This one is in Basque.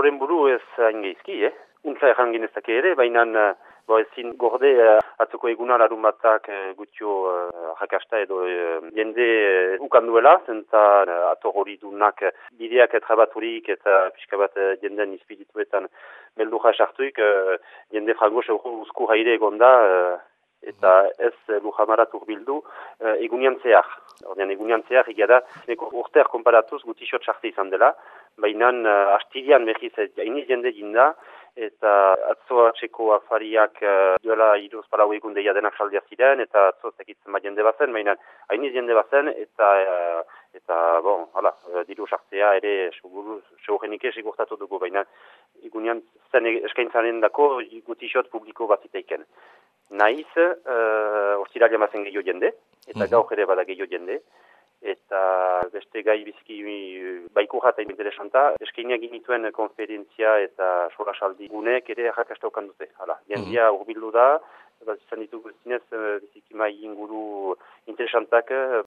ororen buru ez hain geizki, eh? Untza erran genezake ere, baina bo ezin gorde uh, atzoko eguna larun batak uh, gutxo uh, jakasta edo uh, jende uh, ukanduela, zenta uh, ator hori dunak bideak trabaturik eta pixka bat uh, jenden izpirituetan beldurra sartuik, uh, jende frango uzku haire egonda, uh, eta ez lujamarat urbildu uh, egunian zehar. Ordean egunian zehar egada, neko urter komparatuz gutixot sarte izan dela, baina uh, astidian mehiz iniz jende jinda, eta atzo atxeko afariak uh, duela iruz palau egun deia denak saldia ziren, eta atzo zekitzen bat jende bazen, baina hainiz jende bazen, eta uh, eta, bon, hala, diru sartzea ere seugenik ez igurtatu dugu, baina igunean zen eskaintzaren dako gutixot publiko bat ziteiken. Naiz, uh, ortsira jamazen gehiago jende, eta mm -hmm. gaur ere bada gehiago jende, eta beste gai biziki baiko jata interesanta, eskainia ginituen konferentzia eta sola saldi gunek ere jakastaukan dute. Hala, jendia mm -hmm. urbildu da, bat izan ditugu zinez biziki mai inguru interesantak